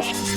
Wow.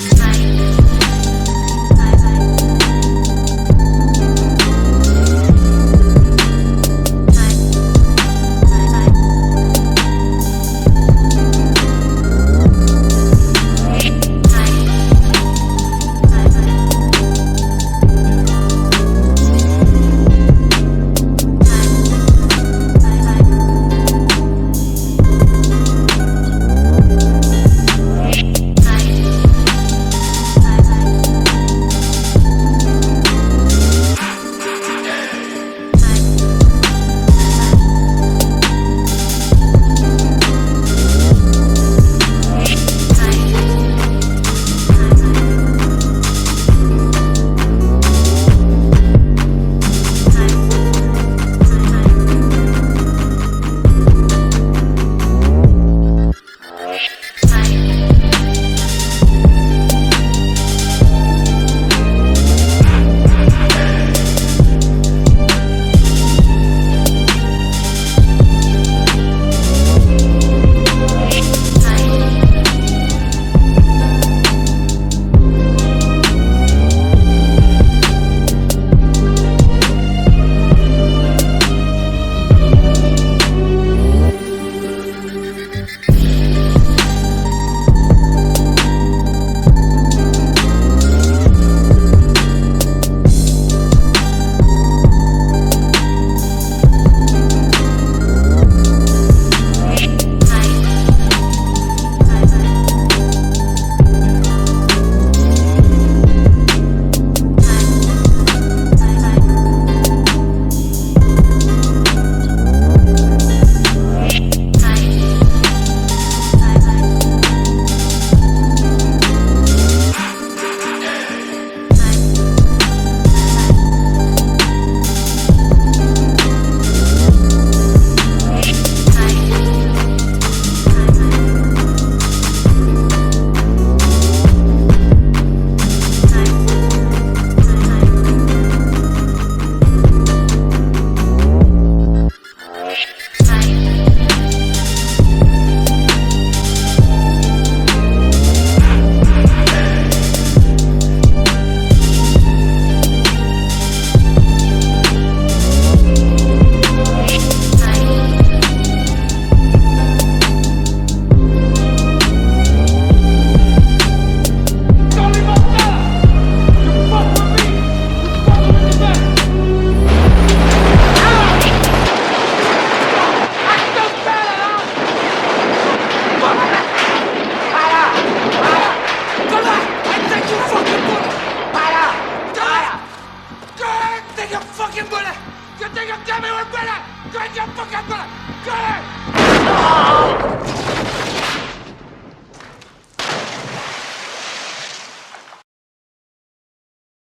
Que engole, que tenga que.